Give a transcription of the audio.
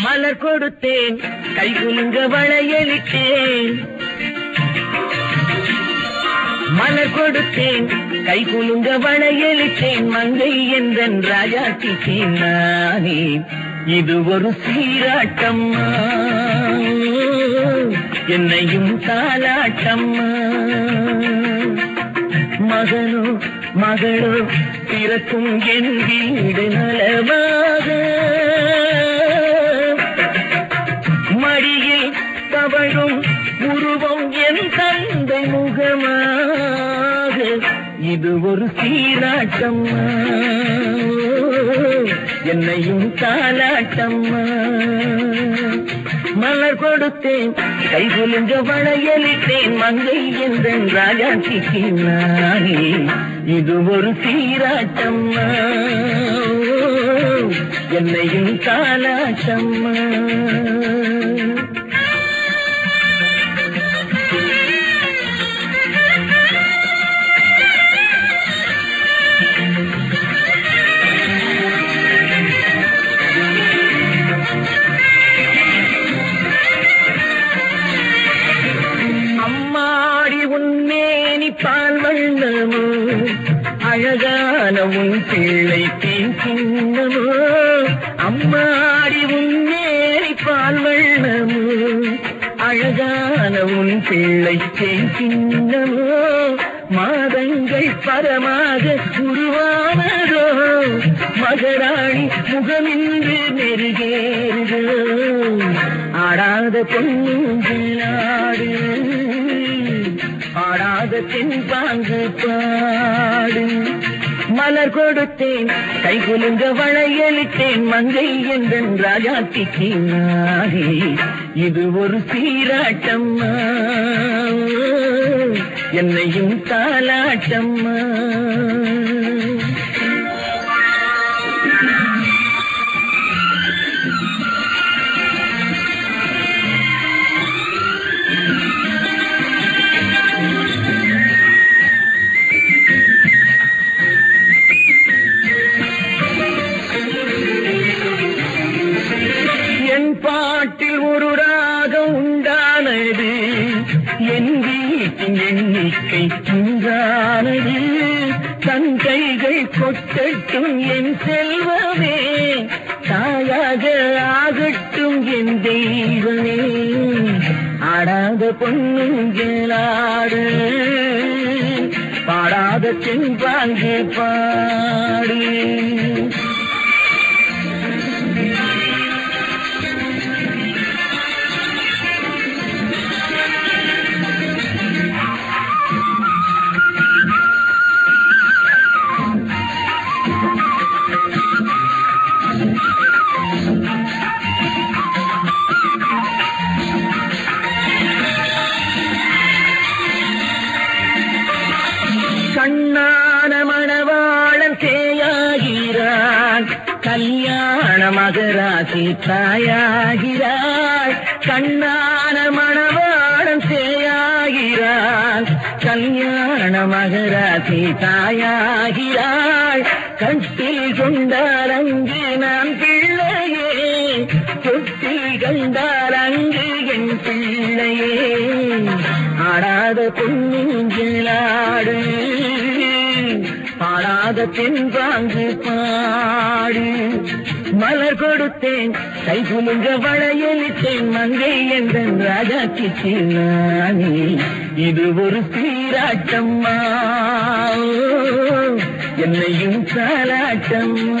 மலர் கொடுத்தேன் கை குலுங்க வளையலிட்டேன் மலர் கொடுத்தேன் கை குலுங்க வளையலிட்டேன் மங்கை என்றன் ராஜாத்திக்கு நானே இது ஒரு சீராட்டம்மா. என்னையும் தாலாட்டம்மா மகனோ மகளோ பிறக்கும் என் வீடு நலவா? உருவம் என் தந்தை முகமாக. இது ஒரு சீராட்டம்மா. என்னையும் தாலாட்டம்மா மலர் கொடுத்தேன் கை குலுங்க வளையலிட்டேன் மங்கை என்றன் ராஜாத்திக்கு நானே இது ஒரு சீராட்டம்மா. என்னையும் தாலாட்டம்மா உன் பிள்ளை தேன் சின்னமோ? அம்மாடி உன்மேனி பால் வண்ணமோ? அழகான உன் பிள்ளை தேன் சின்னமோ? மாதங்கள் பரமாக உருவானதோ? மகராணி முகமின்றி நெருகேறுதோ ஆடாத பொன்னுங்களாடு ஆடாத தென்பாங்கு பாடு. மலர் கொடுத்தேன். கை குலுங்க வளையளித்தேன் மங்கை என்றன் ராஜாத்திக்கு நானே இது ஒரு சீராட்டம்மா. என்னையும் தாலாட்டம்மா வீட்டின் எண்ணிக்கை உண்டானது தன் கைகள் கொட்டட்டும் என் செல்வமே. தாயாக ஆகட்டும் என் தெய்வமே. ஆடாத பொண்ணுங்களாடு பாடாத சென்பாங்கு பாடு. கல்யாண மகராசி தாயாகிறாள் கண்ணான மணவாளன் தேயாகிறான் கல்யாண மகராசி தாயாகிறாள் கட்டில் கொண்டார் அங்கு நான் பிள்ளையே. தொட்டில் கண்டார் அங்கு என் பிள்ளையே. ஆடாத பொன்னிஞ்சலாடு நாதத்தின் தென்பாங்கு பாடு. மலர் கொடுத்தேன் கை குலுங்க வளையலிட்டேன் மங்கை என்ற ராஜாக்கு நானே. இது ஒரு சீராட்டம்மா. என்னையும் சாலாட்டம்மா.